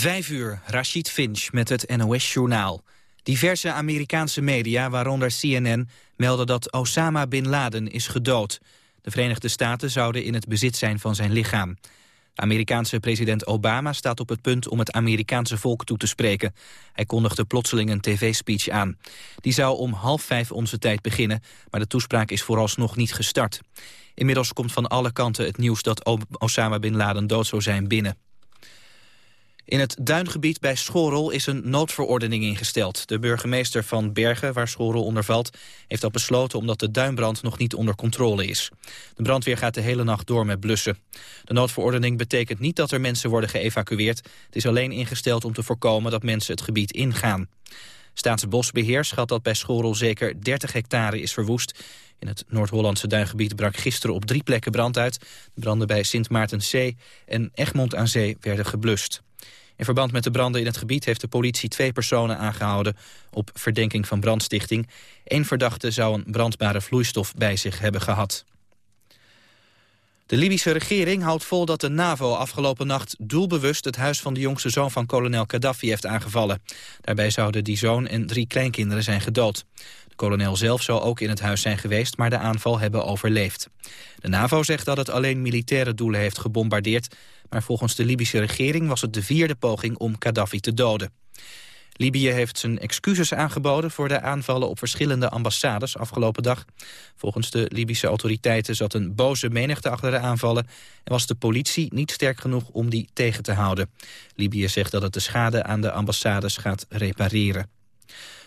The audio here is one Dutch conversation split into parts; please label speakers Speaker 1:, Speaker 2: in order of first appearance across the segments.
Speaker 1: Vijf uur, Rashid Finch met het NOS-journaal. Diverse Amerikaanse media, waaronder CNN, melden dat Osama Bin Laden is gedood. De Verenigde Staten zouden in het bezit zijn van zijn lichaam. Amerikaanse president Obama staat op het punt om het Amerikaanse volk toe te spreken. Hij kondigde plotseling een tv-speech aan. Die zou om half vijf onze tijd beginnen, maar de toespraak is vooralsnog niet gestart. Inmiddels komt van alle kanten het nieuws dat Osama Bin Laden dood zou zijn binnen. In het duingebied bij Schorel is een noodverordening ingesteld. De burgemeester van Bergen, waar Schorel onder valt, heeft dat besloten omdat de duinbrand nog niet onder controle is. De brandweer gaat de hele nacht door met blussen. De noodverordening betekent niet dat er mensen worden geëvacueerd. Het is alleen ingesteld om te voorkomen dat mensen het gebied ingaan. Staatsbosbeheer schat dat bij Schorel zeker 30 hectare is verwoest. In het Noord-Hollandse duingebied brak gisteren op drie plekken brand uit. De branden bij Sint Maartenzee en Egmond aan Zee werden geblust. In verband met de branden in het gebied heeft de politie twee personen aangehouden op verdenking van brandstichting. Eén verdachte zou een brandbare vloeistof bij zich hebben gehad. De Libische regering houdt vol dat de NAVO afgelopen nacht doelbewust het huis van de jongste zoon van kolonel Gaddafi heeft aangevallen. Daarbij zouden die zoon en drie kleinkinderen zijn gedood. De kolonel zelf zou ook in het huis zijn geweest, maar de aanval hebben overleefd. De NAVO zegt dat het alleen militaire doelen heeft gebombardeerd, maar volgens de Libische regering was het de vierde poging om Gaddafi te doden. Libië heeft zijn excuses aangeboden voor de aanvallen op verschillende ambassades afgelopen dag. Volgens de Libische autoriteiten zat een boze menigte achter de aanvallen en was de politie niet sterk genoeg om die tegen te houden. Libië zegt dat het de schade aan de ambassades gaat repareren.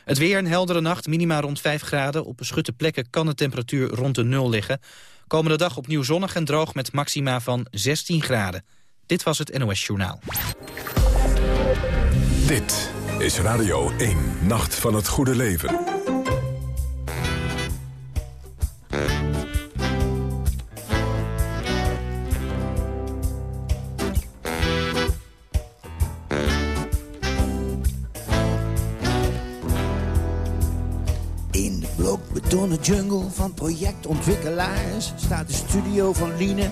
Speaker 1: Het weer een heldere nacht, minima rond 5 graden. Op beschutte plekken kan de temperatuur rond de nul liggen. Komende dag opnieuw zonnig en droog met maxima van 16 graden. Dit was het NOS Journaal.
Speaker 2: Dit is Radio 1, Nacht van het Goede Leven.
Speaker 3: In de blokbetonnen jungle van projectontwikkelaars... staat de studio van Liene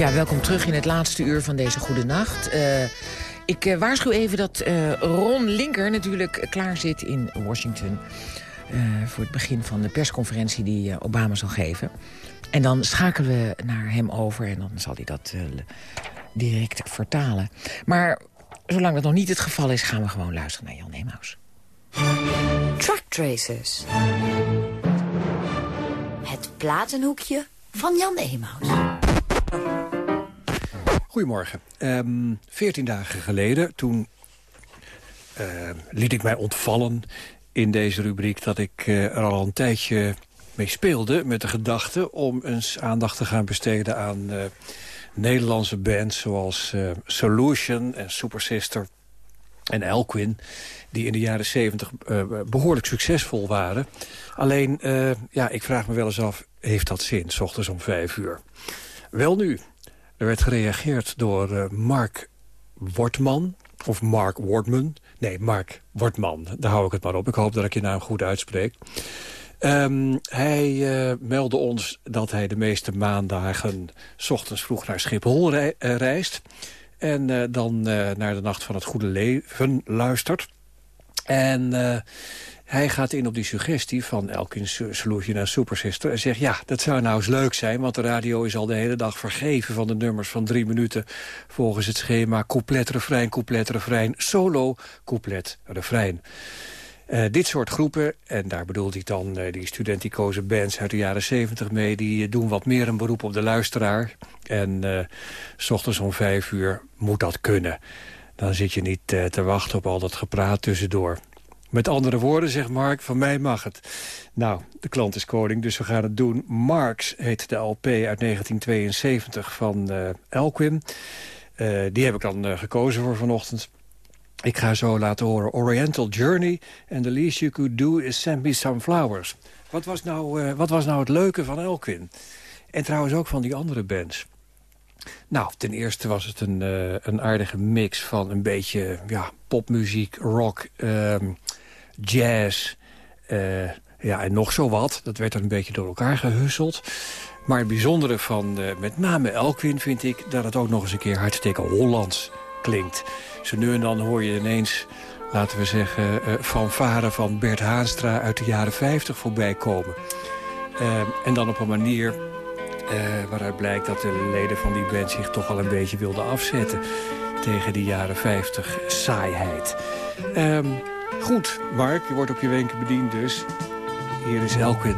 Speaker 4: Ja, welkom terug in het laatste uur van deze goede nacht. Uh, ik uh, waarschuw even dat uh, Ron Linker natuurlijk klaar zit in Washington... voor het begin van de persconferentie die Obama zal geven. En dan schakelen we naar hem over en dan zal hij dat direct vertalen. Maar zolang dat nog niet het geval is, gaan we gewoon luisteren naar Jan Emaus.
Speaker 5: Truck Tracers. Het platenhoekje van Jan Emaus.
Speaker 6: Goedemorgen. Um, Veertien dagen geleden, toen uh, liet ik mij ontvallen in deze rubriek... dat ik uh, er al een tijdje mee speelde met de gedachte... om eens aandacht te gaan besteden aan uh, Nederlandse bands... zoals Solution en Super Sister en Elquin... die in de jaren zeventig behoorlijk succesvol waren. Alleen, ja, ik vraag me wel eens af, heeft dat zin? S ochtends om vijf uur. Wel nu, er werd gereageerd door uh, Mark Wortman. Of Mark Wortman. Nee, Mark Wortman. Daar hou ik het maar op. Ik hoop dat ik je naam goed uitspreek. Um, hij uh, meldde ons dat hij de meeste maandagen... S ochtends vroeg naar Schiphol uh, reist. En dan naar de Nacht van het Goede Leven luistert. En hij gaat in op die suggestie van Elkin Solution en Super Sister... en zegt, ja, dat zou nou eens leuk zijn... want de radio is al de hele dag vergeven van de nummers van drie minuten... volgens het schema couplet, refrein, couplet, refrein, solo, couplet, refrein. Uh, dit soort groepen, en daar bedoelt hij dan uh, die studenticoze bands uit de jaren 70 mee... die doen wat meer een beroep op de luisteraar. En s ochtends om vijf uur moet dat kunnen. Dan zit je niet te wachten op al dat gepraat tussendoor. Met andere woorden, zegt Mark, van mij mag het. Nou, de klant is koning, dus we gaan het doen. Marx heet de LP uit 1972 van Elquin. die heb ik dan gekozen voor vanochtend. Ik ga zo laten horen Oriental Journey. En the least you could do is send me some flowers. Wat was nou, uh, wat was nou het leuke van Elkwin? En trouwens ook van die andere bands. Nou, ten eerste was het een, uh, een aardige mix van een beetje ja, popmuziek, rock, um, jazz... Uh, ja, en nog zo wat. Dat werd er een beetje door elkaar gehusseld. Maar het bijzondere van met name Elkwin vind ik... dat het ook nog eens een keer hartstikke Hollands klinkt. Zo nu en dan hoor je ineens, laten we zeggen... Uh, fanfare van Bert Haanstra uit de jaren 50 voorbij komen. En dan op een manier waaruit blijkt dat de leden van die band... zich toch al een beetje wilden afzetten tegen die jaren 50 saaiheid. Um, goed, Mark, je wordt op je wenken bediend dus. Hier is Elkin.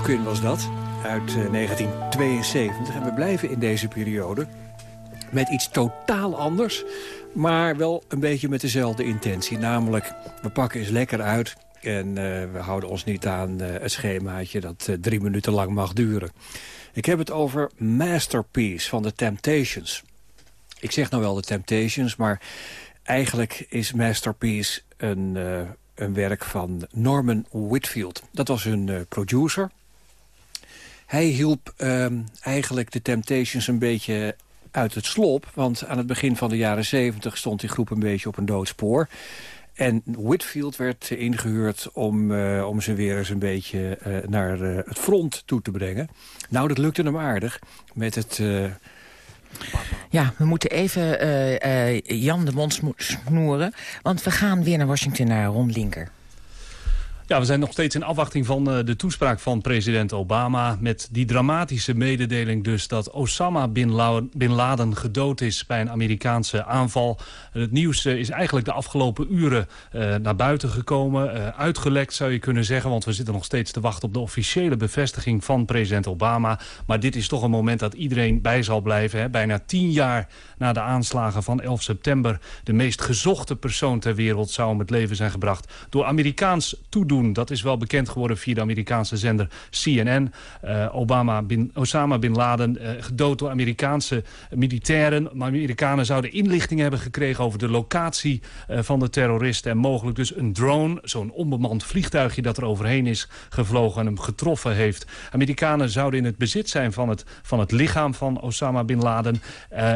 Speaker 6: Falcon was dat, uit 1972. En we blijven in deze periode met iets totaal anders... maar wel een beetje met dezelfde intentie. Namelijk, we pakken eens lekker uit... en we houden ons niet aan het schemaatje dat drie minuten lang mag duren. Ik heb het over Masterpiece van The Temptations. Ik zeg nou wel The Temptations, maar eigenlijk is Masterpiece een, uh, een werk van Norman Whitfield. Dat was uh, producer. Hij hielp uh, eigenlijk de Temptations een beetje uit het slop. Want aan het begin van de jaren 70 stond die groep een beetje op een doodspoor. En Whitfield werd ingehuurd om, uh, om ze weer eens een beetje uh, naar uh, het front toe te brengen. Nou, dat lukte hem aardig met het...
Speaker 4: Ja, we moeten even Jan de mond snoeren. Want we gaan weer naar Washington, naar Ron Linker.
Speaker 7: Ja, we zijn nog steeds in afwachting van uh, de toespraak van president Obama... met die dramatische mededeling dus dat Osama Bin, Laden gedood is... bij een Amerikaanse aanval. Het nieuws uh, is eigenlijk de afgelopen uren uh, naar buiten gekomen. uitgelekt zou je kunnen zeggen, want we zitten nog steeds te wachten... op de officiële bevestiging van president Obama. Maar dit is toch een moment dat iedereen bij zal blijven. Hè? Bijna tien jaar na de aanslagen van 11 september... de meest gezochte persoon ter wereld zou om het leven zijn gebracht... door Amerikaans toedoen dat is wel bekend geworden via de Amerikaanse zender CNN. Uh, Obama bin, Osama Bin Laden, uh, gedood door Amerikaanse militairen. Maar Amerikanen zouden inlichtingen hebben gekregen over de locatie uh, van de terroristen. En mogelijk dus een drone, zo'n onbemand vliegtuigje dat er overheen is gevlogen en hem getroffen heeft. Amerikanen zouden in het bezit zijn van het, van het lichaam van Osama Bin Laden.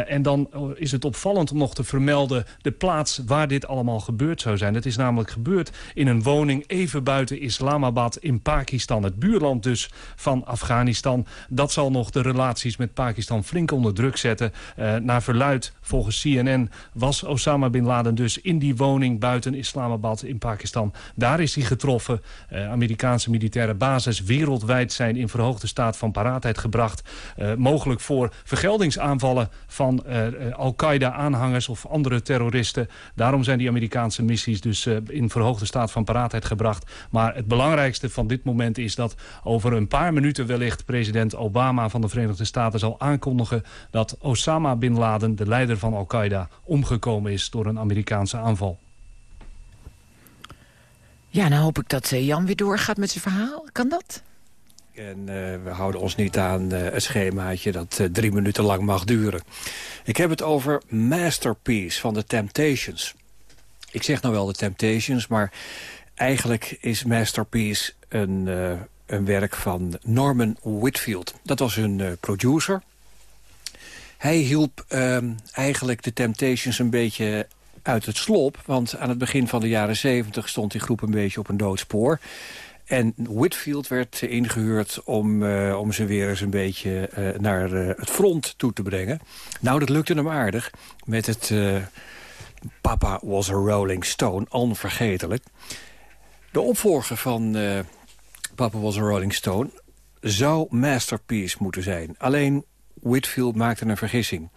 Speaker 7: en dan is het opvallend om nog te vermelden de plaats waar dit allemaal gebeurd zou zijn. Het is namelijk gebeurd in een woning even buiten buiten Islamabad in Pakistan. Het buurland dus van Afghanistan. Dat zal nog de relaties met Pakistan flink onder druk zetten. Uh, naar verluid, volgens CNN, was Osama Bin Laden dus in die woning buiten Islamabad in Pakistan. Daar is hij getroffen. Uh, Amerikaanse militaire bases wereldwijd zijn in verhoogde staat van paraatheid gebracht. Uh, mogelijk voor vergeldingsaanvallen van Al-Qaeda-aanhangers of andere terroristen. Daarom zijn die Amerikaanse missies dus in verhoogde staat van paraatheid gebracht. Maar het belangrijkste van dit moment is dat over een paar minuten wellicht president Obama van de Verenigde Staten zal aankondigen dat Osama Bin Laden, de leider van Al-Qaeda, omgekomen is door een Amerikaanse aanval.
Speaker 4: Ja, nou hoop ik dat eh, Jan weer doorgaat met zijn verhaal. Kan dat?
Speaker 6: En uh, we houden ons niet aan uh, het schemaatje dat uh, drie minuten lang mag duren. Ik heb het over Masterpiece van The Temptations. Ik zeg nou wel The Temptations, maar Eigenlijk is Masterpiece een, uh, een werk van Norman Whitfield. Dat was een uh, producer. Hij hielp uh, eigenlijk de Temptations een beetje uit het slop. Want aan het begin van de jaren 70 stond die groep een beetje op een doodspoor. En Whitfield werd ingehuurd om, uh, om ze weer eens een beetje naar het front toe te brengen. Nou, dat lukte hem aardig met het Papa was a Rolling Stone, onvergetelijk. De opvolger van uh, Papa was a Rolling Stone zou Masterpiece moeten zijn. Alleen Whitfield maakte een vergissing.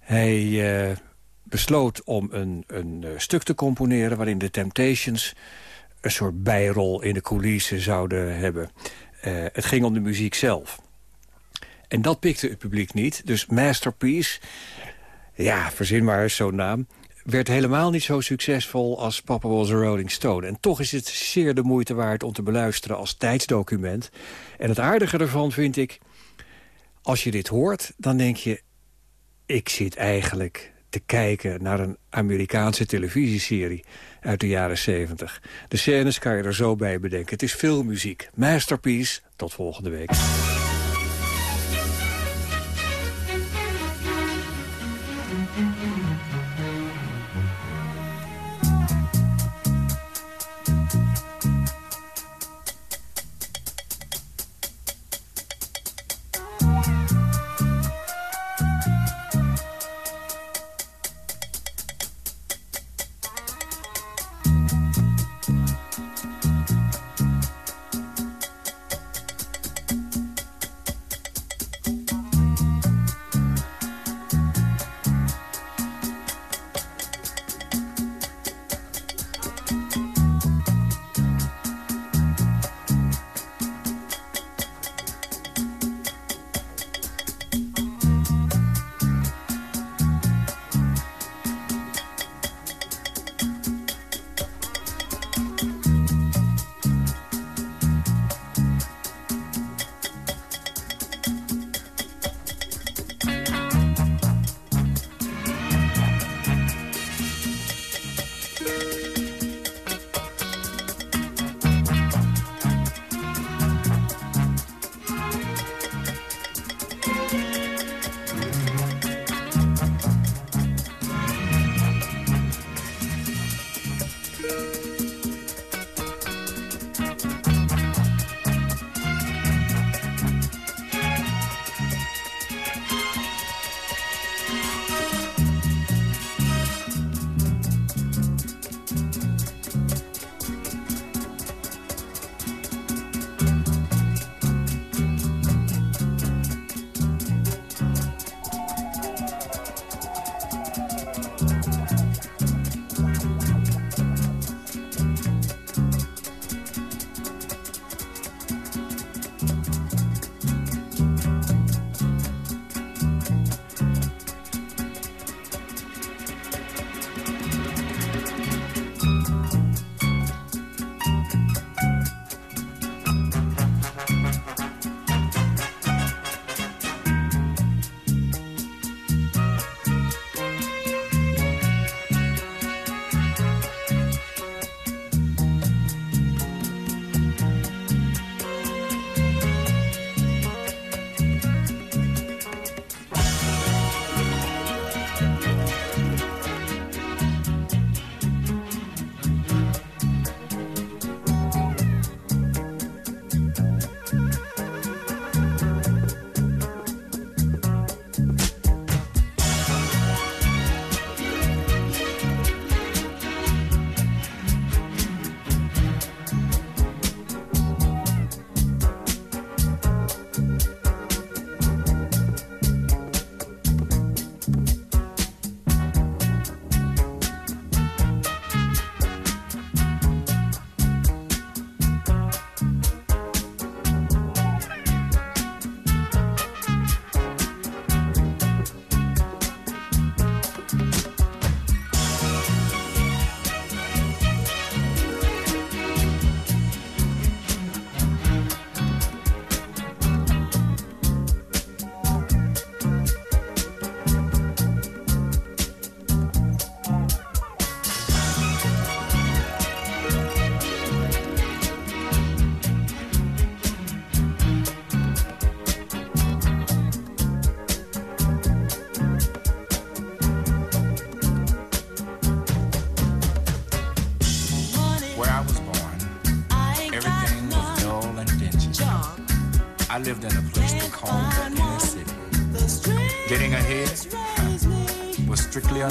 Speaker 6: Hij uh, besloot om een, een uh, stuk te componeren... waarin de Temptations een soort bijrol in de coulissen zouden hebben. het ging om de muziek zelf. En dat pikte het publiek niet. Dus Masterpiece, ja, verzin maar eens zo'n naam werd helemaal niet zo succesvol als Papa Was a Rolling Stone. En toch is het zeer de moeite waard om te beluisteren als tijdsdocument. En het aardige ervan vind ik... als je dit hoort, dan denk je... ik zit eigenlijk te kijken naar een Amerikaanse televisieserie uit de jaren 70. De scènes kan je er zo bij bedenken. Het is veel muziek. Masterpiece. Tot volgende week.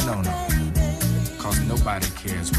Speaker 8: No-no. Cause nobody cares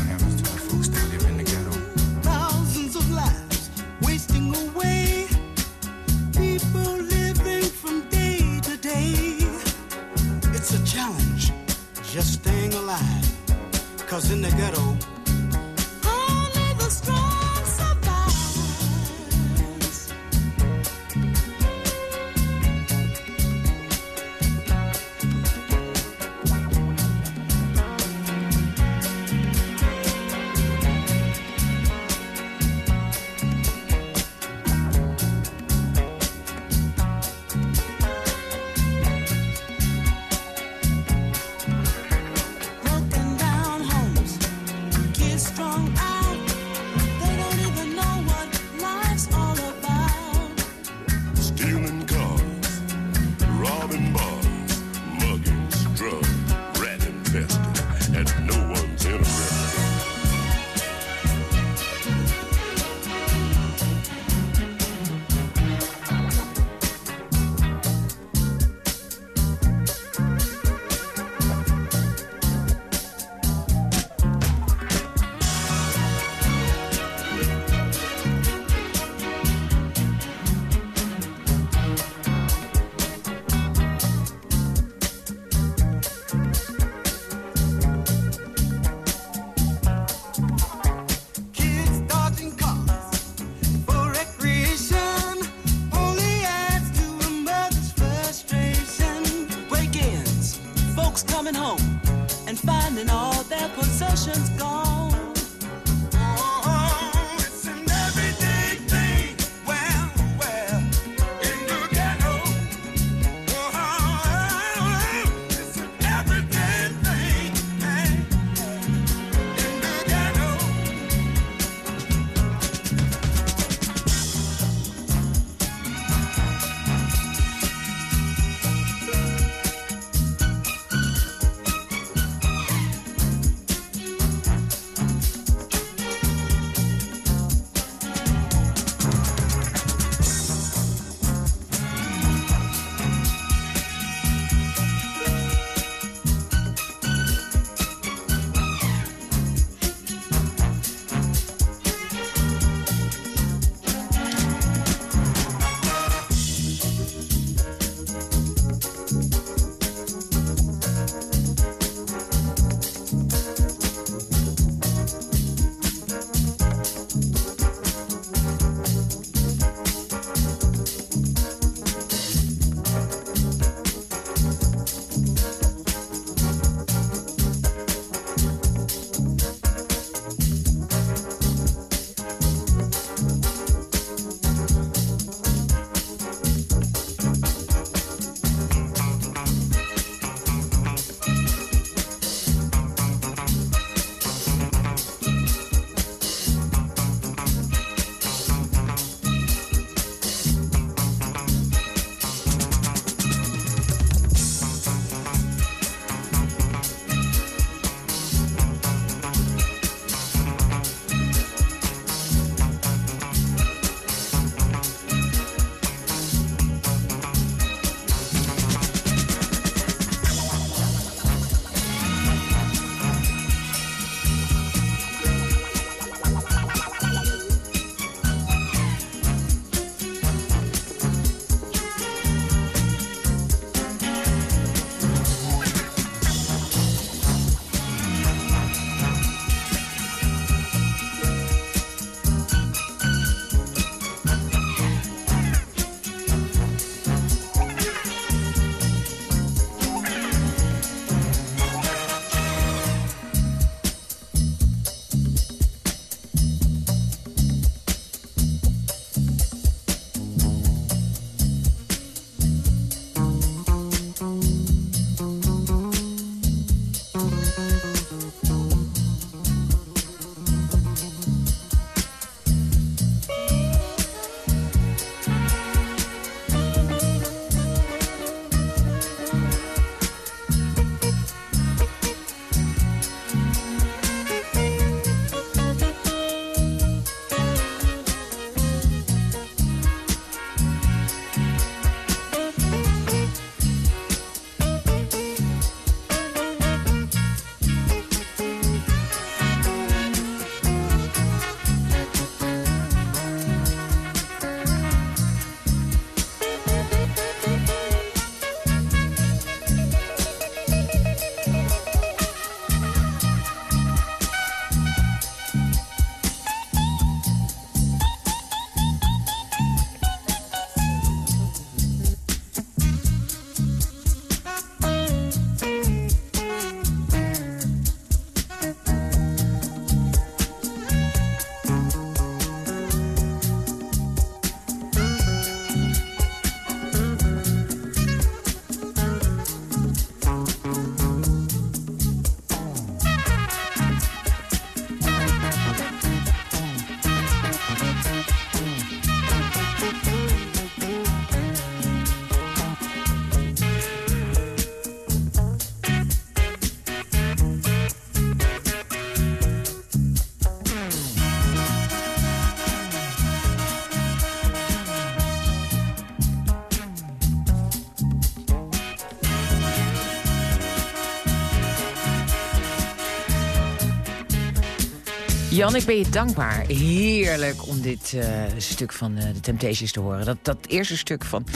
Speaker 4: Jan, ik ben je dankbaar. Heerlijk om dit uh, stuk van uh, de Temptations te horen. Dat, dat eerste stuk van...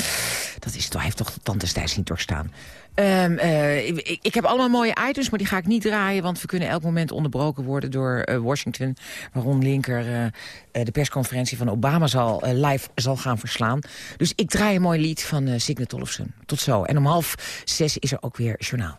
Speaker 4: Dat is, heeft toch de destijds niet doorstaan. Um, uh, ik, ik, heb allemaal mooie items, maar die ga ik niet draaien... want we kunnen elk moment onderbroken worden door Washington... waarom Linker de persconferentie van Obama zal, live zal gaan verslaan. Dus ik draai een mooi lied van Signe Tollefsen. Tot zo. En om half zes is er ook weer journaal.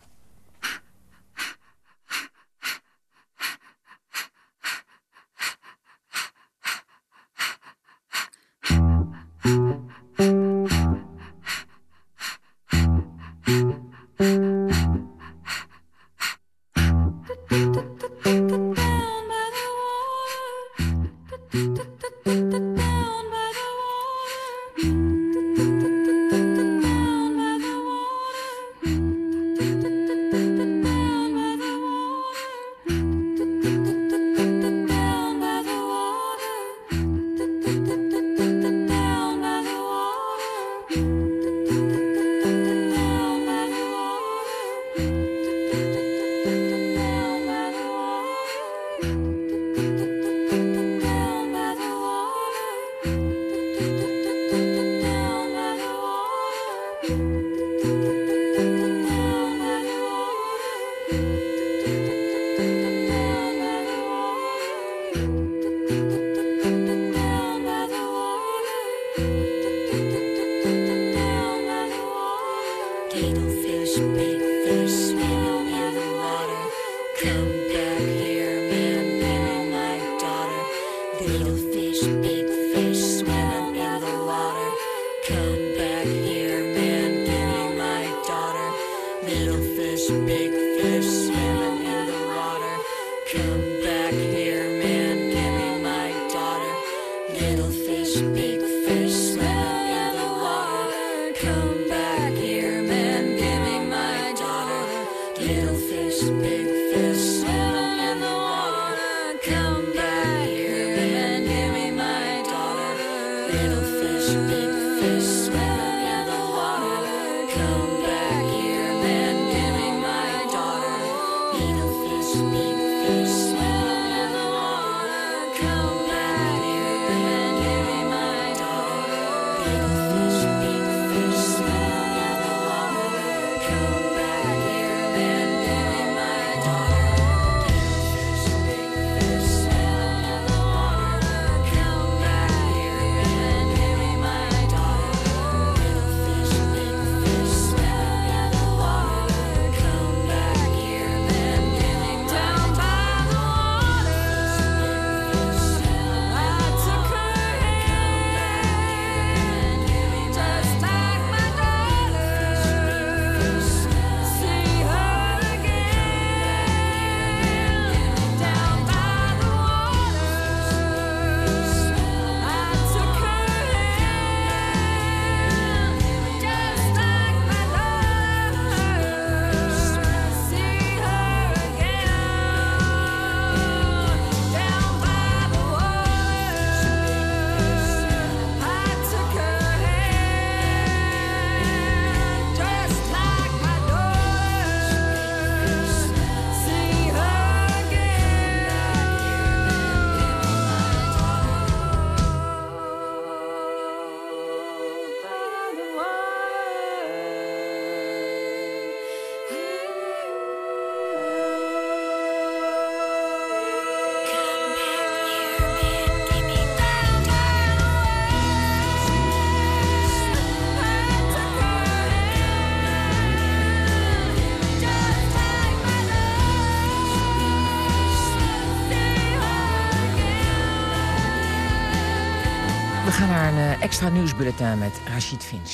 Speaker 4: Extra nieuwsbulletin met Rachid Finch.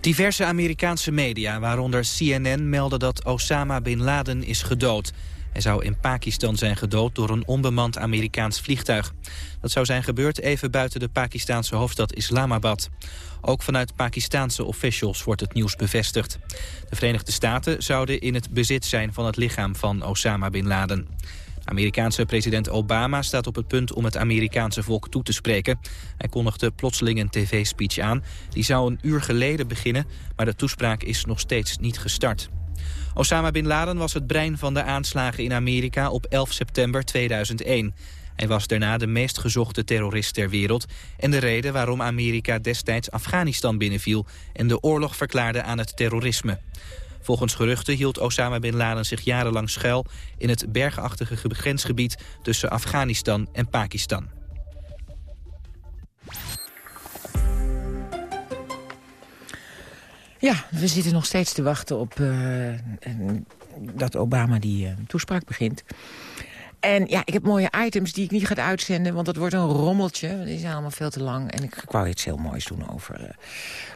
Speaker 1: Diverse Amerikaanse media, waaronder CNN, melden dat Osama Bin Laden is gedood. Hij zou in Pakistan zijn gedood door een onbemand Amerikaans vliegtuig. Dat zou zijn gebeurd even buiten de Pakistanse hoofdstad Islamabad. Ook vanuit Pakistanse officials wordt het nieuws bevestigd. De Verenigde Staten zouden in het bezit zijn van het lichaam van Osama Bin Laden. Amerikaanse president Obama staat op het punt om het Amerikaanse volk toe te spreken. Hij kondigde plotseling een tv-speech aan. Die zou een uur geleden beginnen, maar de toespraak is nog steeds niet gestart. Osama Bin Laden was het brein van de aanslagen in Amerika op 11 september 2001. Hij was daarna de meest gezochte terrorist ter wereld... en de reden waarom Amerika destijds Afghanistan binnenviel... en de oorlog verklaarde aan het terrorisme. Volgens geruchten hield Osama Bin Laden zich jarenlang schuil... in het bergachtige grensgebied tussen Afghanistan en Pakistan.
Speaker 9: Ja, we zitten nog steeds te wachten op uh, dat Obama die uh, toespraak begint. En ja, ik heb mooie items die ik niet ga uitzenden, want dat wordt een rommeltje. Die zijn allemaal veel te lang. En ik, ik wou iets heel moois doen over uh,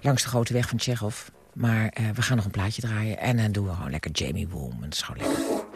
Speaker 9: Langs de Grote Weg van Tsjechov. Maar we gaan nog een plaatje draaien en dan doen we gewoon lekker Jamie Woolman. Dat is gewoon lekker.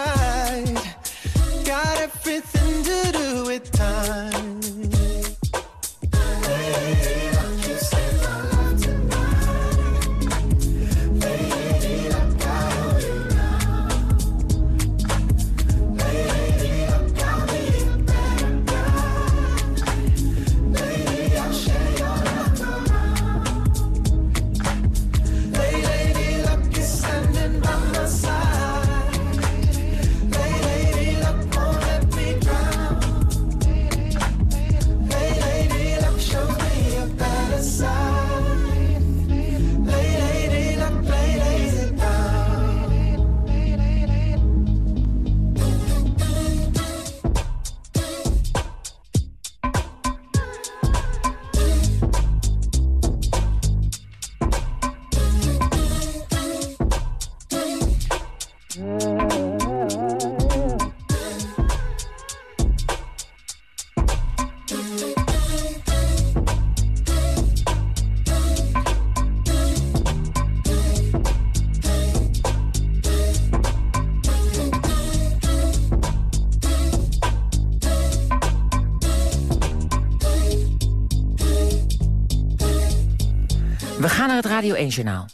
Speaker 9: Radio 1 Journaal.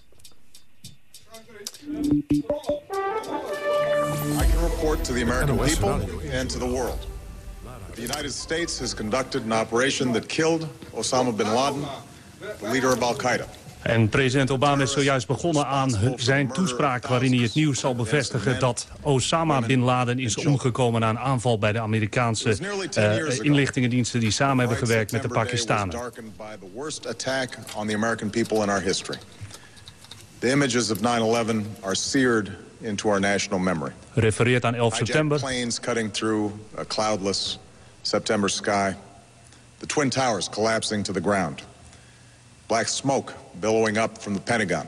Speaker 10: I can report to the American people and to the world. The United States has conducted an operation that killed Osama bin Laden, the leader of Al-Qaeda.
Speaker 7: En president Obama is zojuist begonnen aan zijn toespraak... waarin hij het nieuws zal bevestigen dat Osama Bin Laden is omgekomen... na een aanval bij de Amerikaanse uh, inlichtingendiensten... die samen hebben gewerkt met de Pakistanen.
Speaker 10: The images of 9-11 are seared into our national memory.
Speaker 7: Refereert aan 11 september.
Speaker 10: planes cutting through a cloudless September sky. The Twin Towers collapsing to the ground. Black smoke billowing up from the Pentagon.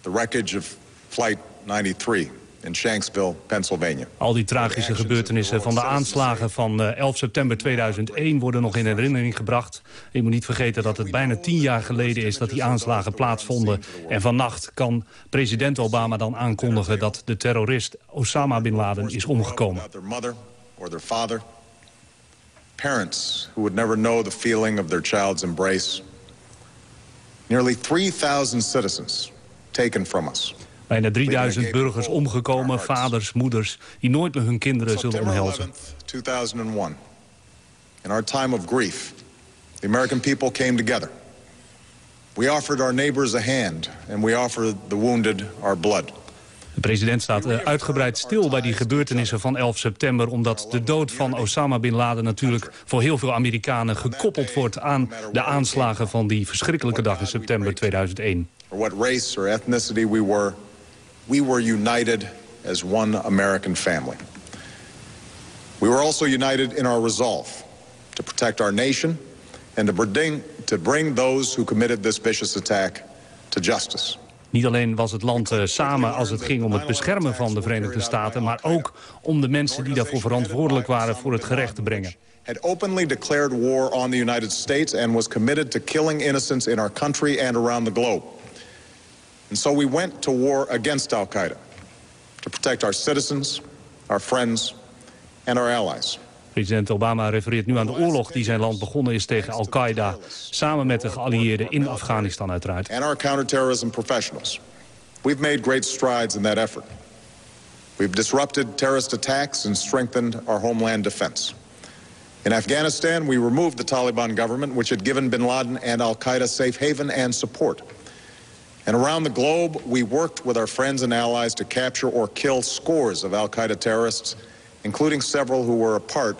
Speaker 10: The wreckage of Flight 93 in Shanksville, Pennsylvania.
Speaker 7: Al die tragische gebeurtenissen van de aanslagen van 11 eh, september 2001 worden nog in herinnering gebracht. Je moet niet vergeten dat het bijna tien jaar geleden is dat die aanslagen plaatsvonden. En vannacht kan president Obama dan aankondigen dat de terrorist Osama Bin Laden is omgekomen.
Speaker 10: Parents who would never know the feeling of their child's embrace. Nearly 3,000 citizens taken from us.
Speaker 7: Bijna 3000 burgers omgekomen, vaders, moeders... die nooit meer hun kinderen zullen omhelzen.
Speaker 10: 2001. In our time of grief, the American people came together. We offered our neighbors a hand, and we offered the wounded our blood.
Speaker 7: De president staat eh, uitgebreid stil bij die gebeurtenissen van 11 september... omdat de dood van Osama Bin Laden natuurlijk voor heel veel Amerikanen... gekoppeld wordt aan de aanslagen van die verschrikkelijke dag in september 2001.
Speaker 10: what race or ethnicity we were, we were united as one American family. We were also united in our resolve to protect our nation and to bring, to bring those who committed this vicious attack to justice.
Speaker 7: Niet alleen was het land uh, samen als het ging om het beschermen van de Verenigde Staten... maar ook om de mensen die daarvoor verantwoordelijk waren voor het gerecht te brengen.
Speaker 10: had openly declared war on the United States and was committed to killing innocents in our country and around the globe. And so we went to war against Al-Qaeda to protect our citizens, our friends and our allies.
Speaker 7: President Obama refereert nu aan de oorlog die zijn land begonnen is tegen Al-Qaeda... samen met de geallieerden in Afghanistan uiteraard.
Speaker 10: And our counterterrorism professionals. We've made great strides in that effort. We've disrupted terrorist attacks and strengthened our homeland defense. In Afghanistan, we removed the Taliban government, which had given bin Laden and al-Qaeda safe haven and support. And around the globe, we worked with our friends and allies to capture or kill scores of al-Qaeda terrorists, including several who were a part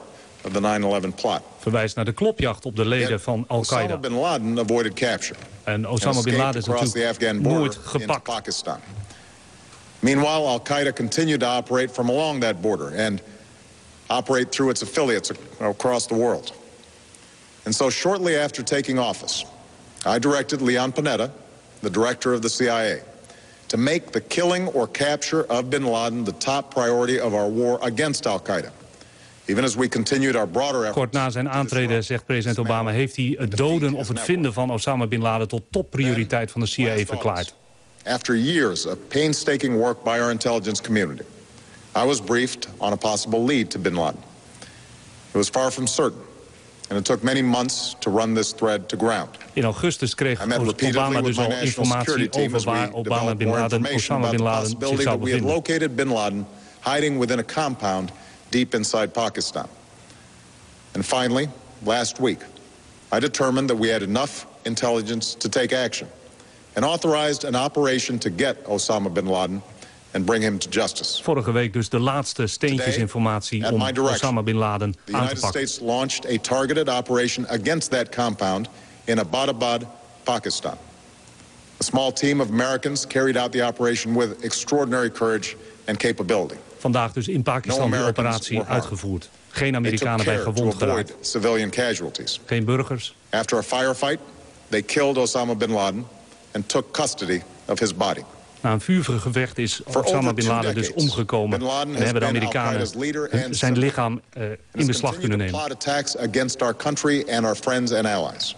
Speaker 10: the 9-11 plot.
Speaker 7: Verwijst naar de klopjacht op de leden van Al-Qaeda.
Speaker 10: Osama bin Laden avoided capture.
Speaker 7: En Osama bin Laden is natuurlijk nooit gepakt.
Speaker 10: Pakistan. Meanwhile, Al-Qaeda continued to operate from along that border and operate through its affiliates across the world. And so shortly after taking office, I directed Leon Panetta, the director of the CIA, to make the killing or capture of bin Laden the top priority of our war against Al-Qaeda.
Speaker 7: Kort na zijn aantreden, zegt president Obama... heeft hij het doden of het vinden van Osama Bin Laden... tot topprioriteit van de CIA verklaard.
Speaker 10: After years of painstaking work by our intelligence community, I was briefed on a possible lead to bin Laden. It was far from certain, and it took many months to run this thread to ground.
Speaker 7: In augustus kreeg Obama dus al informatie over waar Obama bin Laden, Osama bin Laden zich zou
Speaker 10: We had
Speaker 7: bevinden.
Speaker 10: located bin Laden hiding within a compound deep inside Pakistan. And finally, last week, I determined that we had enough intelligence to take action and authorized an operation to get Osama bin Laden and bring him to justice.
Speaker 7: Vorige week dus de laatste steentjes informatie om Osama bin Laden
Speaker 10: The
Speaker 7: aan te
Speaker 10: United
Speaker 7: pakken.
Speaker 10: States launched a targeted operation against that compound in Abbottabad, Pakistan. A small team of Americans carried out the operation with extraordinary courage and capability.
Speaker 7: Vandaag dus in Pakistan
Speaker 10: No Americans
Speaker 7: operatie uitgevoerd. Geen Amerikanen bij gewond geraakt.
Speaker 10: civilian casualties.
Speaker 7: Geen burgers.
Speaker 10: After a firefight, they killed Osama bin Laden and took custody of his body.
Speaker 7: Na een vuurgevecht is Osama bin Laden dus omgekomen. En hebben de Amerikanen zijn lichaam eh, in beslag kunnen nemen.
Speaker 10: our and our and.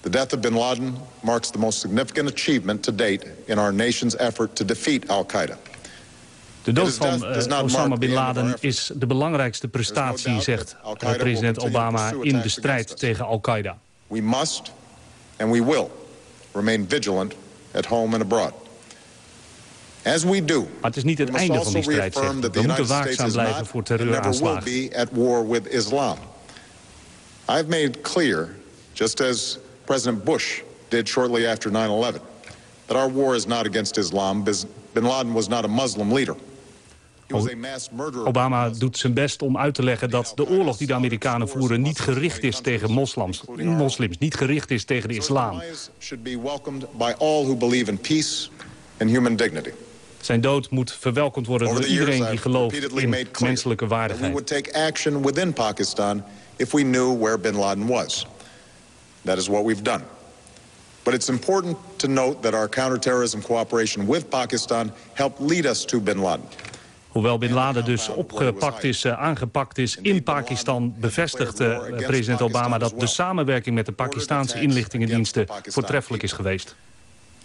Speaker 10: The death of bin Laden marks the most significant achievement to date in our nation's effort to defeat Al-Qaeda.
Speaker 7: De dood van eh, Osama bin Laden is de belangrijkste prestatie, zegt eh, president Obama in de strijd tegen Al-Qaeda.
Speaker 10: We must and we will remain vigilant at home and abroad. As we do,
Speaker 7: Maar het is niet het einde van die strijd, zegt We moeten waakzaam blijven voor
Speaker 10: and never will
Speaker 7: terreuraanslagen.
Speaker 10: be at war with Islam. I've made clear, just as President Bush did shortly after 9-11, that our war is not against Islam. Bin Laden was not a Muslim leader. He was a mass murderer.
Speaker 7: Obama doet zijn best om uit te leggen dat de oorlog die de Amerikanen voeren... niet gericht is tegen moslims, moslims niet gericht is tegen de islam.
Speaker 10: In.
Speaker 7: Zijn dood moet verwelkomd worden door iedereen die gelooft in menselijke
Speaker 10: that we
Speaker 7: waardigheid.
Speaker 10: would take action within Pakistan if we knew where bin Laden was. That is what we've done. But it's important to note that our counterterrorism cooperation with Pakistan helped lead us to bin Laden.
Speaker 7: Hoewel Bin Laden dus opgepakt is, eh, aangepakt is in Pakistan... bevestigt eh, president Obama dat de samenwerking met de Pakistanse inlichtingendiensten voortreffelijk is geweest.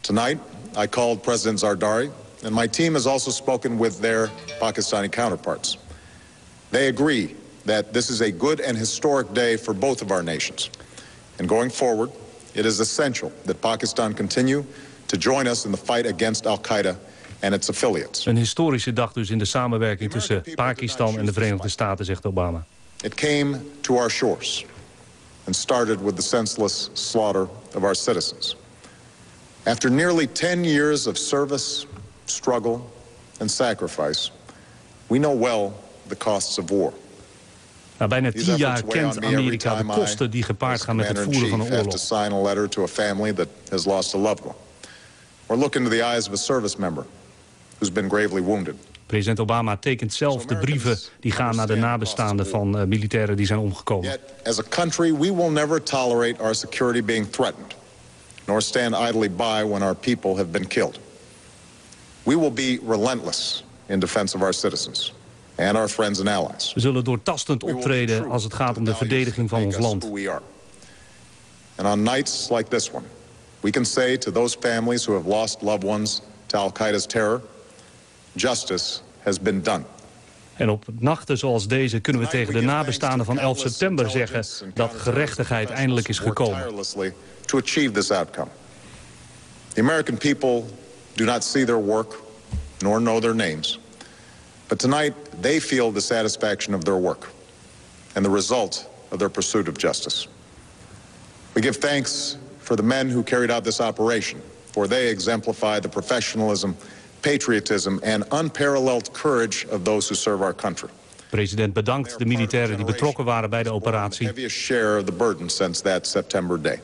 Speaker 10: Tonight, I called President Zardari, and my team has also spoken with their Pakistani counterparts. They agree that this is a good and historic day for both of our nations. And going forward, it is essential that Pakistan continue to join us in the fight against Al-Qaeda and its affiliates.
Speaker 7: Een historische dag dus in de samenwerking tussen Pakistan en de Verenigde Staten, zegt Obama.
Speaker 10: It came to our shores and started with the senseless slaughter of our citizens. After nearly 10 years of service, struggle, and sacrifice, we know well the costs of war.
Speaker 7: Na bijna
Speaker 10: These
Speaker 7: tien jaar kent Amerika de kosten die gepaard gaan met het voeren van een oorlog.
Speaker 10: Or look into the eyes of a service member who's been gravely wounded.
Speaker 7: President Obama tekent zelf de brieven die gaan naar de nabestaanden van eh, militairen die zijn omgekomen.
Speaker 10: Yet, as a country, we will never tolerate our security being threatened, nor stand idly by when our people have been killed. We will be relentless in defense of our citizens and our friends and allies.
Speaker 7: We zullen doortastend optreden als het gaat om de verdediging van ons land.
Speaker 10: And on nights like this one, we can say to those families who have lost loved ones to Al-Qaeda's terror, justice has been done.
Speaker 7: En op nachten zoals deze kunnen we tegen de nabestaanden van 11 september zeggen dat gerechtigheid eindelijk is gekomen.
Speaker 10: to achieve this outcome. The American people do not see their work nor know their names. But tonight, they feel the satisfaction of their work and the result of their pursuit of justice. We give thanks for the men who carried out this operation, for they exemplify the professionalism, patriotism, and unparalleled courage of those who serve our country.
Speaker 7: President bedankt de militairen die betrokken waren bij de operatie.
Speaker 10: heaviest share of the burden since that September day.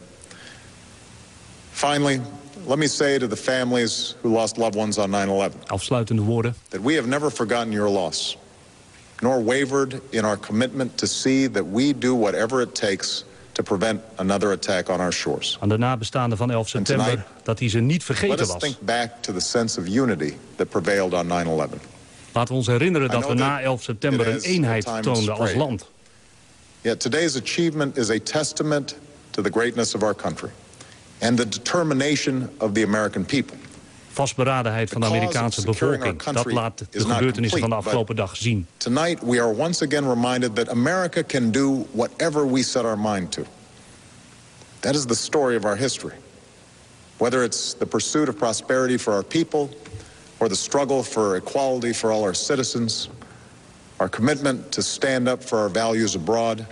Speaker 10: Finally, let me say to the families who lost loved ones on 9-11
Speaker 7: Afsluitende woorden.
Speaker 10: that we have never forgotten your loss, nor wavered in our commitment to see that we do whatever it takes to prevent another attack on our shores.
Speaker 7: Aan de nabestaanden van 11 september dat hij ze niet
Speaker 10: Let
Speaker 7: vergeten
Speaker 10: us
Speaker 7: was.
Speaker 10: think back to the sense of unity that prevailed on 9-11.
Speaker 7: Laten we ons herinneren dat we na
Speaker 10: that
Speaker 7: 11 september een eenheid toonden als land.
Speaker 10: Yet today's achievement is a testament to the greatness of our country and the determination of the American people.
Speaker 7: Vastberadenheid van de Amerikaanse bevolking. Dat laat de gebeurtenissen van de afgelopen dag zien.
Speaker 10: Tonight, we are once again reminded that America can do whatever we set our mind to. That is the story of our history. Whether it's the pursuit of prosperity for our people or the struggle for equality for all our citizens, our commitment to stand up for our values abroad,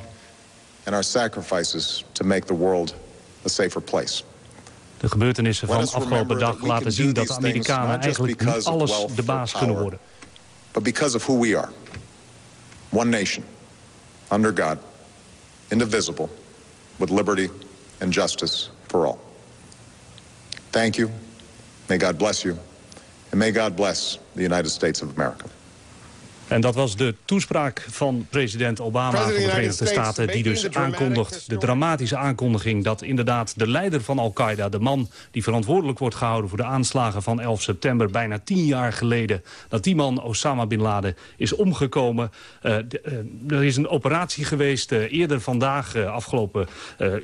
Speaker 10: and our sacrifices to make the world a safer place.
Speaker 7: De gebeurtenissen van afgelopen dag laten zien dat de Amerikanen eigenlijk niet alles de baas kunnen worden.
Speaker 10: but because of who we are. One nation, under God, indivisible, with liberty and justice for all. Thank you. May God bless you. And may God bless the United States of America.
Speaker 7: En dat was de toespraak van president Obama van de Verenigde Staten... die dus aankondigt, de dramatische aankondiging... dat inderdaad de leider van Al-Qaeda, de man die verantwoordelijk wordt gehouden... voor de aanslagen van 11 september, bijna tien jaar geleden... dat die man, Osama Bin Laden, is omgekomen. Eh, de- eh, er is een operatie geweest eh, eerder vandaag, afgelopen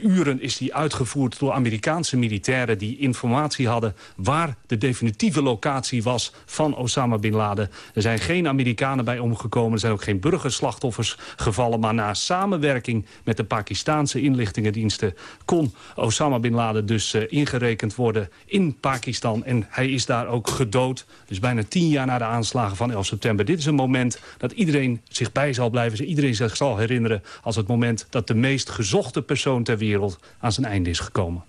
Speaker 7: uren... is die uitgevoerd door Amerikaanse militairen die informatie hadden... waar de definitieve locatie was van Osama Bin Laden. Er zijn geen Amerikanen bij omgekomen. Er zijn ook geen burgerslachtoffers gevallen. Maar na samenwerking met de Pakistanse inlichtingendiensten... kon Osama Bin Laden dus eh, ingerekend worden in Pakistan. En hij is daar ook gedood. Dus bijna tien jaar na de aanslagen van 11 september. Dit is een moment dat iedereen zich bij zal blijven. Iedereen zich zal herinneren als het moment dat de meest gezochte persoon ter wereld aan zijn einde is gekomen.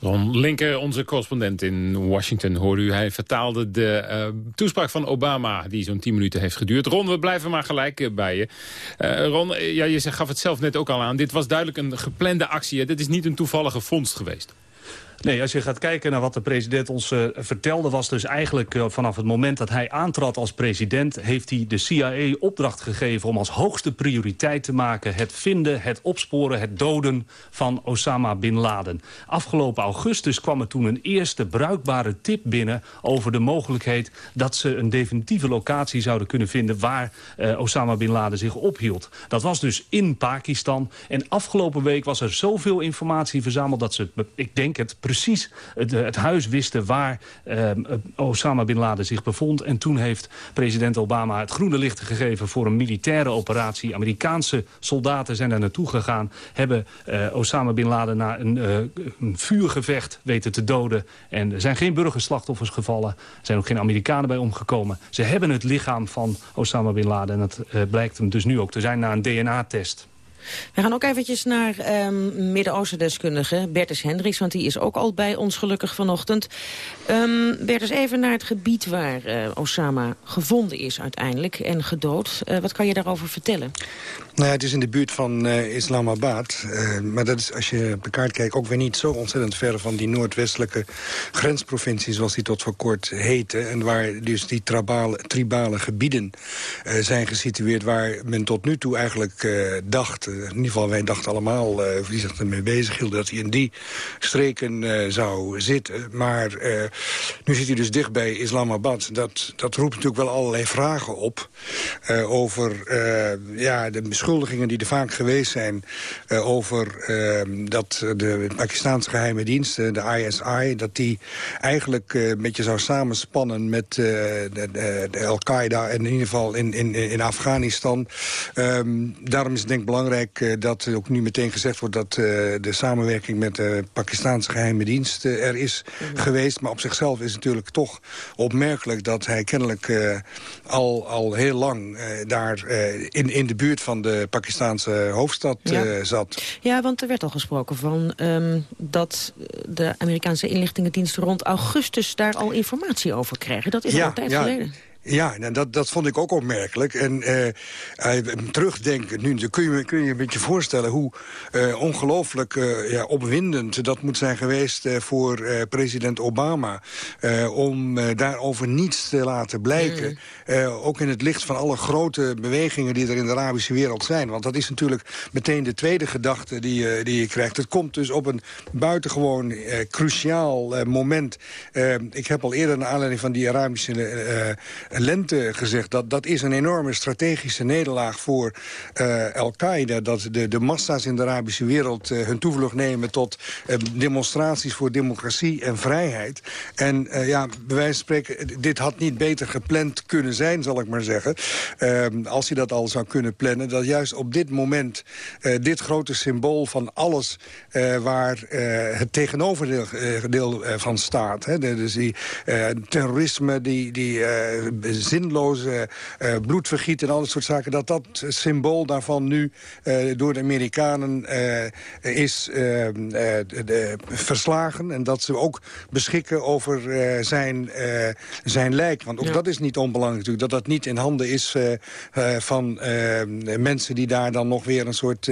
Speaker 11: Ron Linker, onze correspondent in Washington, hoorde u. Hij vertaalde de uh, toespraak van Obama, die zo'n 10 minuten heeft geduurd. Ron, we blijven maar gelijk uh, bij je. Uh, Ron, ja, je gaf het zelf net ook al aan. Dit was duidelijk een geplande actie. Dit is niet een toevallige vondst geweest.
Speaker 7: Nee, als je gaat kijken naar wat de president ons uh, vertelde... was dus eigenlijk uh, vanaf het moment dat hij aantrad als president... heeft hij de CIA opdracht gegeven om als hoogste prioriteit te maken... het vinden, het opsporen, het doden van Osama Bin Laden. Afgelopen augustus kwam er toen een eerste bruikbare tip binnen... over de mogelijkheid dat ze een definitieve locatie zouden kunnen vinden... waar uh, Osama Bin Laden zich ophield. Dat was dus in Pakistan. En afgelopen week was er zoveel informatie verzameld... dat ze, ik denk het precies het, het huis wisten waar uh, Osama Bin Laden zich bevond. En toen heeft president Obama het groene licht gegeven voor een militaire operatie. Amerikaanse soldaten zijn daar naartoe gegaan. Hebben uh, Osama Bin Laden na een, een, vuurgevecht weten te doden. En er zijn geen burgerslachtoffers gevallen. Er zijn ook geen Amerikanen bij omgekomen. Ze hebben het lichaam van Osama Bin Laden. En dat blijkt hem dus nu ook te zijn na een DNA-test.
Speaker 4: We gaan ook eventjes naar um, Midden-Oosten deskundige Bertus Hendricks... want die is ook al bij ons gelukkig vanochtend. Um, Bertus, even naar het gebied waar uh, Osama gevonden is uiteindelijk en gedood. Uh, wat kan je daarover vertellen?
Speaker 12: Nou ja, het is in de buurt van uh, Islamabad. Maar dat is, als je op de kaart kijkt, ook weer niet zo ontzettend ver... van die noordwestelijke grensprovincie, zoals die tot voor kort heette. En waar dus die tribale, tribale gebieden zijn gesitueerd... waar men tot nu toe eigenlijk dacht... in ieder geval wij dachten allemaal, wie zich ermee bezig hield... dat hij in die streken zou zitten. Maar nu zit hij dus dicht bij Islamabad. Dat, dat roept natuurlijk wel allerlei vragen op... over ja, de beschuldigingen die er vaak geweest zijn... Uh, over uh, dat de Pakistanse geheime dienst, uh, de ISI... dat die eigenlijk een beetje zou samenspannen met de, de, Al-Qaeda... en in ieder geval in, in, in Afghanistan. Um, daarom is het denk ik belangrijk dat ook nu meteen gezegd wordt... dat de samenwerking met de Pakistanse geheime dienst er is ja. geweest. Maar op zichzelf is het natuurlijk toch opmerkelijk... dat hij kennelijk al, al heel lang daar in, in de buurt van de Pakistanse hoofdstad ja. zat.
Speaker 4: Ja, want er werd al gesproken van um, dat de Amerikaanse inlichtingendiensten rond augustus daar al informatie over kregen. Dat is
Speaker 12: ja,
Speaker 4: al een tijd
Speaker 12: ja.
Speaker 4: geleden.
Speaker 12: Ja, nou, dat, dat vond ik ook opmerkelijk. En uh, uh, terugdenken nu, dan kun je, kun je een beetje voorstellen... hoe uh, ongelooflijk ja, opwindend dat moet zijn geweest voor president Obama... om daarover niets te laten blijken. Mm. ook in het licht van alle grote bewegingen die er in de Arabische wereld zijn. Want dat is natuurlijk meteen de tweede gedachte die, die je krijgt. Het komt dus op een buitengewoon cruciaal moment. ik heb al eerder naar aanleiding van die Arabische lente gezegd... dat dat is een enorme strategische nederlaag voor uh, Al-Qaeda... dat de, de massa's in de Arabische wereld uh, hun toevlucht nemen... tot uh, demonstraties voor democratie en vrijheid. En ja, bij wijze van spreken, dit had niet beter gepland kunnen zijn, zal ik maar zeggen. als hij dat al zou kunnen plannen, dat juist op dit moment... dit grote symbool van alles waar het tegenovergedeel van staat... Hè, dus die terrorisme, die, die zinloze uh, bloedvergiet en al dat soort zaken... dat dat symbool daarvan nu uh, door de Amerikanen uh, is de, verslagen... en dat ze ook beschikken over zijn, zijn lijk. Want ook ja. dat is niet onbelangrijk natuurlijk. Dat dat niet in handen is van mensen die daar dan nog weer een soort...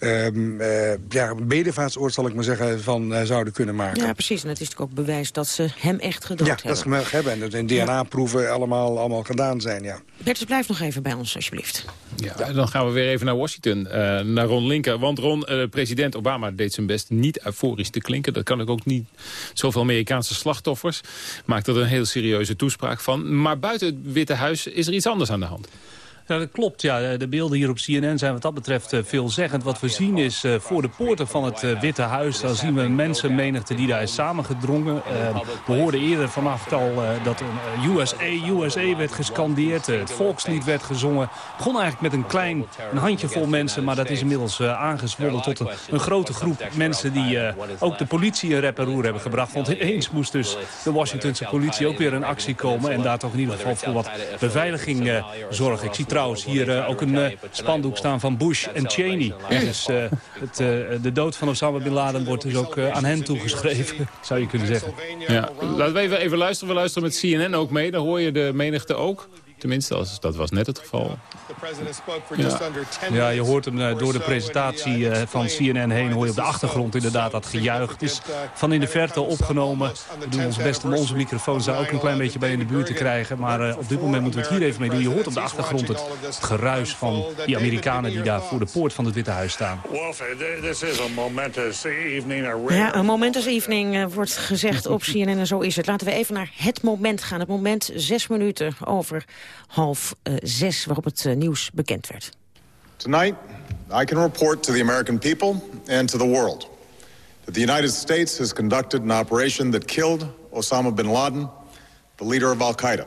Speaker 12: Um, ja, bedevaartsoord, zal ik maar zeggen, van zouden kunnen maken.
Speaker 4: Ja, precies. En het is natuurlijk ook bewijs dat ze hem echt gedood
Speaker 12: ja,
Speaker 4: hebben.
Speaker 12: Ja, dat ze hem hebben. En DNA-proeven allemaal allemaal gedaan zijn, ja.
Speaker 4: Bertus, blijf nog even bij ons, alsjeblieft.
Speaker 11: Ja, dan gaan we weer even naar Washington, uh, naar Ron Linker. Want Ron, uh, president Obama deed zijn best niet euforisch te klinken. Dat kan ik ook niet. Zoveel Amerikaanse slachtoffers. Maakt er een heel serieuze toespraak van. Maar buiten het Witte Huis is er iets anders aan de hand.
Speaker 7: Ja, dat klopt. Ja. De beelden hier op CNN zijn wat dat betreft uh, veelzeggend. Wat we zien is uh, voor de poorten van het uh, Witte Huis... daar zien we mensenmenigte die daar is samengedrongen. we hoorden eerder vannacht al dat een USA, USA werd gescandeerd. het volkslied werd gezongen. Begon eigenlijk met een klein een handjevol mensen... maar dat is inmiddels aangezwollen tot een, grote groep mensen... die ook de politie een rep en roer hebben gebracht. Want ineens moest dus de Washingtonse politie ook weer in actie komen... en daar toch in ieder geval voor wat beveiliging zorgen. Ik zie hier eh, ook een uh, spandoek staan van Bush en Cheney. Dus het, de dood van Osama Bin Laden wordt dus ook aan hen toegeschreven, zou je kunnen zeggen.
Speaker 11: Ja. Laten we even, even luisteren. We luisteren met CNN ook mee. Dan hoor je de menigte ook. Tenminste, als, dat was net het geval.
Speaker 7: Ja, ja je hoort hem uh, door de presentatie uh, van CNN heen... hoor je op de achtergrond inderdaad dat gejuich. Het is van in de verte opgenomen. We doen ons best om onze microfoons daar ook een klein beetje bij in de buurt te krijgen. Maar uh, op dit moment moeten we het hier even mee doen. Je hoort op de achtergrond het geruis van die Amerikanen... die daar voor de poort van het Witte Huis staan.
Speaker 13: Ja, een momentous evening wordt gezegd op CNN en zo is het. Laten we even naar het moment gaan. Het moment zes minuten over half uh, zes waarop het uh, nieuws bekend werd.
Speaker 10: Tonight, I can report to the American people and to the world that the United States has conducted an operation that killed Osama bin Laden, the leader of Al-Qaeda,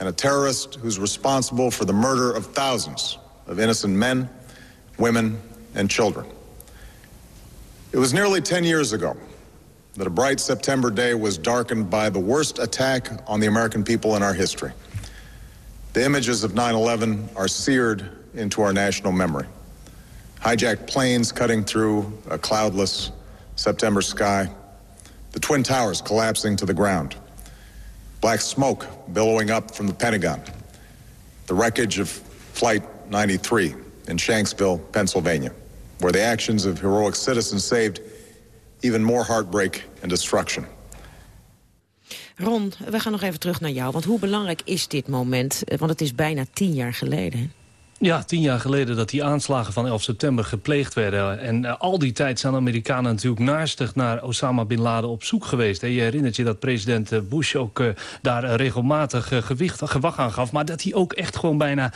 Speaker 10: and a terrorist who's responsible for the murder of thousands of innocent men, women, and children. It was nearly 10 years ago that a bright September day was darkened by the worst attack on the American people in our history. The images of 9-11 are seared into our national memory. Hijacked planes cutting through a cloudless September sky. The Twin Towers collapsing to the ground. Black smoke billowing up from the Pentagon. The wreckage of Flight 93 in Shanksville, Pennsylvania, where the actions of heroic citizens saved even more heartbreak and destruction.
Speaker 13: Ron, we gaan nog even terug naar jou. Want hoe belangrijk is dit moment? Want het is bijna tien jaar geleden.
Speaker 7: Ja, tien jaar geleden dat die aanslagen van 11 september gepleegd werden. En uh, al die tijd zijn de Amerikanen natuurlijk naastig naar Osama Bin Laden op zoek geweest. Hè. Je herinnert je dat president Bush ook uh, daar regelmatig uh, gewicht, gewacht aan gaf. Maar dat hij ook echt gewoon bijna,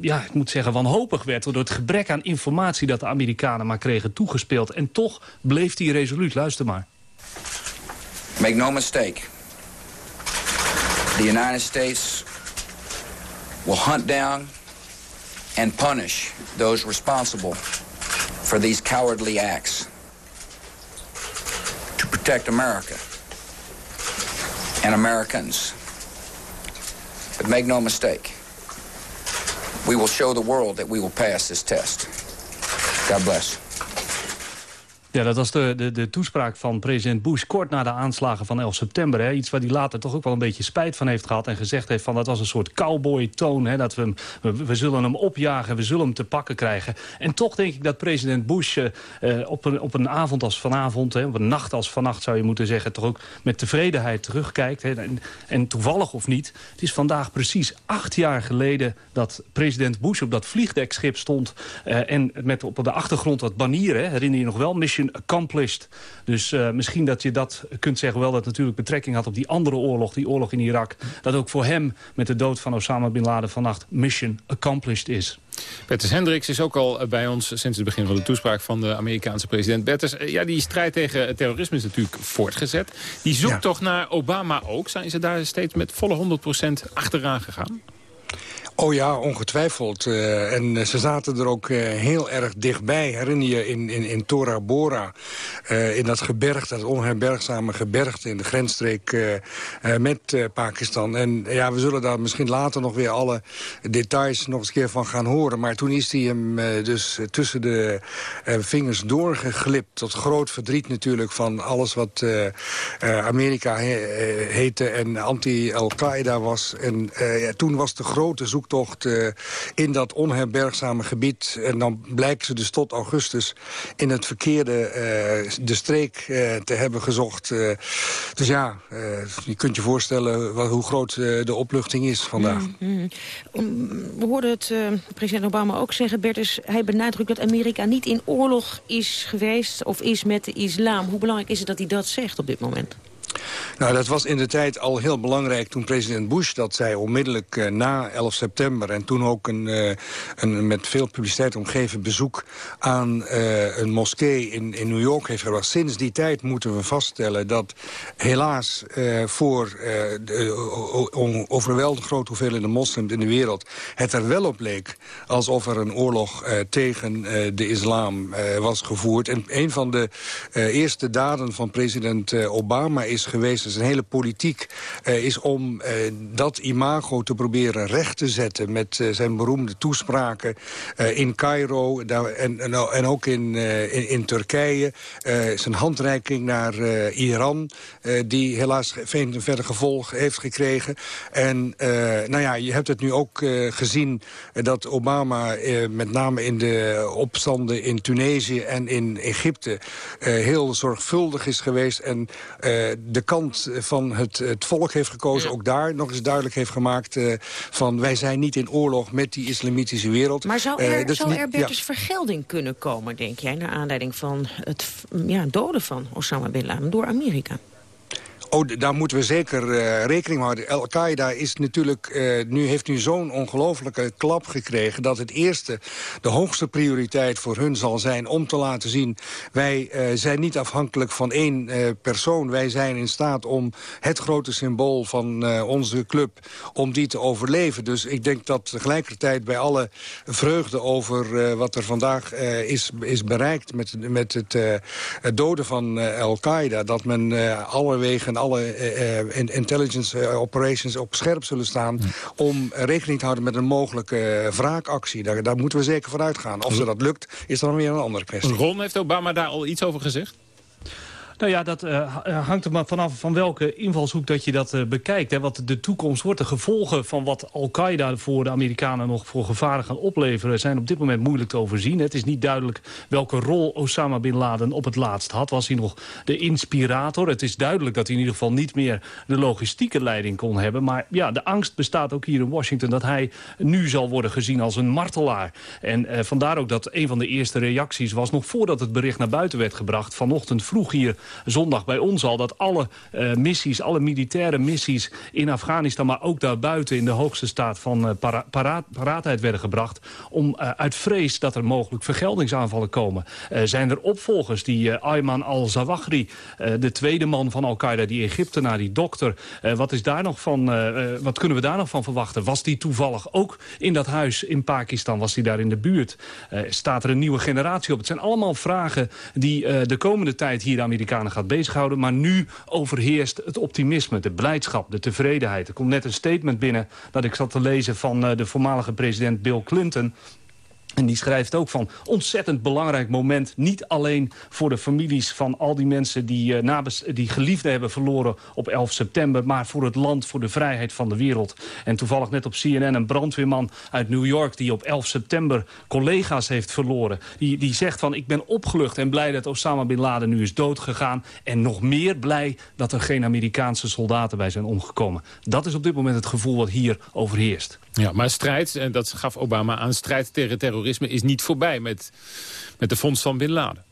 Speaker 7: ja, ik moet zeggen, wanhopig werd... door het gebrek aan informatie dat de Amerikanen maar kregen toegespeeld. En toch bleef hij resoluut. Luister maar.
Speaker 14: Make no mistake. The United States will hunt down and punish those responsible for these cowardly acts to protect America and Americans. But make no mistake, we will show the world that we will pass this test. God bless.
Speaker 7: Ja, dat was de, de, de toespraak van president Bush kort na de aanslagen van 11 september. Hè. Iets waar hij later toch ook wel een beetje spijt van heeft gehad. En gezegd heeft van dat was een soort cowboy-toon. Dat we, hem, we, zullen hem opjagen, we zullen hem te pakken krijgen. En toch denk ik dat president Bush uh, op, een, op een avond als vanavond... Hè, op een nacht als vannacht zou je moeten zeggen... toch ook met tevredenheid terugkijkt. Hè. En, toevallig of niet, het is vandaag precies acht jaar geleden... dat president Bush op dat vliegdekschip stond. Uh, en met op de achtergrond wat banieren, herinner je nog wel... Mission accomplished. Dus uh, misschien dat je dat kunt zeggen... wel dat natuurlijk betrekking had op die andere oorlog, die oorlog in Irak... dat ook voor hem met de dood van Osama Bin Laden vannacht mission accomplished is.
Speaker 11: Bertus Hendricks is ook al bij ons sinds het begin van de toespraak van de Amerikaanse president. Bertus, ja, die strijd tegen terrorisme is natuurlijk voortgezet. Die zoekt toch naar Obama ook? Zijn ze daar steeds met volle 100% achteraan gegaan?
Speaker 12: Oh ja, ongetwijfeld. Uh, en ze zaten er ook uh, heel erg dichtbij. Herinner je in, in, in Tora Bora, in dat gebergte, dat onherbergzame gebergte... in de grensstreek met Pakistan. En ja, we zullen daar misschien later nog weer alle details nog eens keer van gaan horen. Maar toen is hij hem dus tussen de vingers doorgeglipt. Tot groot verdriet natuurlijk van alles wat Amerika he heette... en anti-Al-Qaeda was. En ja, toen was de grote zoek zoektocht uh, in dat onherbergzame gebied. En dan blijken ze dus tot augustus in het verkeerde uh, de streek uh, te hebben gezocht. dus ja, je kunt je voorstellen wat, hoe groot de opluchting is vandaag.
Speaker 13: Mm -hmm. We hoorden het president Obama ook zeggen, Bertus. Hij benadrukt dat Amerika niet in oorlog is geweest of is met de islam. Hoe belangrijk is het dat hij dat zegt op dit moment?
Speaker 12: Nou, dat was in de tijd al heel belangrijk toen president Bush dat zei... onmiddellijk uh, na 11 september. En toen ook een, uh, een met veel publiciteit omgeven bezoek... aan uh, een moskee in, in New York heeft gebracht. Sinds die tijd moeten we vaststellen dat helaas... voor de overweldigend grote hoeveelheden moslims in de wereld... het er wel op leek alsof er een oorlog tegen de islam was gevoerd. En een van de eerste daden van president Obama is is geweest, zijn hele politiek... is om dat imago te proberen recht te zetten... met zijn beroemde toespraken in Cairo daar, en, en, ook in, in, in, Turkije. zijn handreiking naar Iran, die helaas geen verder gevolg heeft gekregen. En nou ja, je hebt het nu ook gezien dat Obama met name in de opstanden in Tunesië en in Egypte heel zorgvuldig is geweest... en de kant van het, het volk heeft gekozen, ook daar nog eens duidelijk heeft gemaakt... van wij zijn niet in oorlog met die islamitische wereld.
Speaker 13: Maar zou er,
Speaker 12: dus
Speaker 13: zou
Speaker 12: niet-
Speaker 13: er Bertus vergelding kunnen komen, denk jij... naar aanleiding van het ja, doden van Osama Bin Laden door Amerika?
Speaker 12: Oh, daar moeten we zeker eh, rekening mee houden. Al-Qaeda is natuurlijk, eh, nu heeft nu zo'n ongelofelijke klap gekregen... dat het eerste, de hoogste prioriteit voor hun zal zijn om te laten zien... wij eh, zijn niet afhankelijk van één persoon. Wij zijn in staat om het grote symbool van onze club... om die te overleven. Dus ik denk dat tegelijkertijd bij alle vreugde over wat er vandaag is, is bereikt... met, met het, het doden van Al-Qaeda... dat men en alle eh, eh, in- intelligence eh, operations op scherp zullen staan... om rekening te houden met een mogelijke wraakactie. Daar, daar moeten we zeker voor uitgaan. Of ze dat lukt, is dan weer een andere kwestie.
Speaker 11: Ron, heeft Obama daar al iets over gezegd?
Speaker 7: Nou ja, dat eh, ha- hangt er maar vanaf van welke invalshoek dat je dat eh, bekijkt. Hè. Wat de toekomst wordt, de gevolgen van wat Al-Qaeda voor de Amerikanen nog voor gevaren gaan opleveren... zijn op dit moment moeilijk te overzien. Het is niet duidelijk welke rol Osama Bin Laden op het laatst had. Was hij nog de inspirator? Het is duidelijk dat hij in ieder geval niet meer de logistieke leiding kon hebben. Maar ja, de angst bestaat ook hier in Washington dat hij nu zal worden gezien als een martelaar. En eh, vandaar ook dat een van de eerste reacties was... nog voordat het bericht naar buiten werd gebracht... vanochtend vroeg hier zondag bij ons al... dat alle eh, missies, alle militaire missies in Afghanistan... maar ook daarbuiten in de hoogste staat van eh, para- paraat- paraatheid werden gebracht... om eh, uit vrees dat er mogelijk vergeldingsaanvallen komen. Zijn er opvolgers, die Ayman al-Zawahri... de tweede man van Al-Qaeda, die Egyptenaar, die dokter... wat, is daar nog van, wat kunnen we daar nog van verwachten? Was die toevallig ook in dat huis in Pakistan? Was die daar in de buurt? Staat er een nieuwe generatie op? Het zijn allemaal vragen die de komende tijd hier de Amerikanen gaat bezighouden. Maar nu overheerst het optimisme, de blijdschap, de tevredenheid. Er komt net een statement binnen dat ik zat te lezen van eh, de voormalige president Bill Clinton. En die schrijft ook van ontzettend belangrijk moment. Niet alleen voor de families van al die mensen die, nabes- die geliefden hebben verloren op 11 september. Maar voor het land, voor de vrijheid van de wereld. En toevallig net op CNN een brandweerman uit New York die op 11 september collega's heeft verloren. Die, die zegt van ik ben opgelucht en blij dat Osama Bin Laden nu is doodgegaan. En nog meer blij dat er geen Amerikaanse soldaten bij zijn omgekomen. Dat is op dit moment het gevoel wat hier overheerst.
Speaker 11: Ja, maar strijd, en dat gaf Obama aan, strijd tegen terrorisme is niet voorbij met, met de fonds van Bin Laden.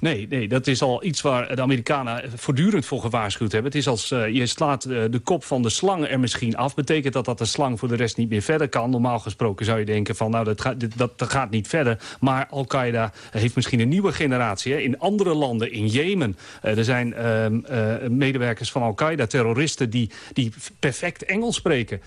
Speaker 7: Nee, nee, dat is al iets waar de Amerikanen voortdurend voor gewaarschuwd hebben. Het is als eh, je slaat eh, de kop van de slang er misschien af. Betekent dat dat de slang voor de rest niet meer verder kan? Normaal gesproken zou je denken van nou dat gaat, dat, gaat niet verder. Maar Al-Qaeda heeft misschien een nieuwe generatie. Hè. In andere landen, in Jemen. eh, er zijn ehm, eh, medewerkers van Al-Qaeda, terroristen die, die perfect Engels spreken.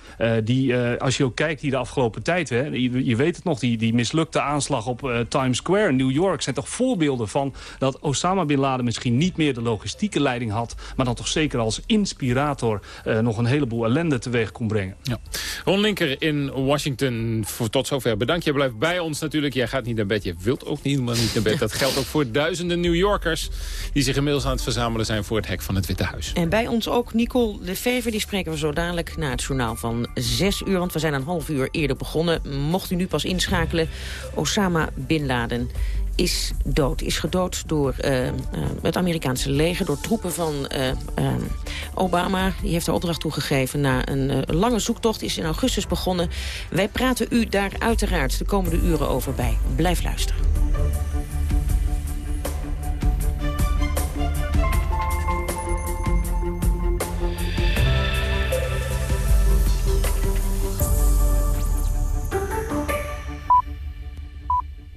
Speaker 7: Die, als je ook kijkt hier de afgelopen tijd. Hè, je, je weet het nog, die, die mislukte aanslag op Times Square in New York. zijn toch voorbeelden van dat Osama Bin Laden misschien niet meer de logistieke leiding had... maar dan toch zeker als inspirator eh, nog een heleboel ellende teweeg kon brengen.
Speaker 11: Ja. Ron Linker in Washington, voor tot zover bedankt. Je blijft bij ons natuurlijk. Jij gaat niet naar bed, je wilt ook niet, helemaal niet naar bed. Dat geldt ook voor duizenden New Yorkers... die zich inmiddels aan het verzamelen zijn voor het hek van het Witte Huis.
Speaker 13: En bij ons ook Nicole Lefever, die spreken we zo dadelijk na het journaal van 6 uur. Want we zijn een half uur eerder begonnen. Mocht u nu pas inschakelen, Osama Bin Laden is dood. Is gedood door eh, eh, het Amerikaanse leger, door troepen van eh, eh, Obama. Die heeft er opdracht toegegeven na een lange zoektocht. Is in augustus begonnen. Wij praten u daar uiteraard de komende uren over bij. Blijf luisteren.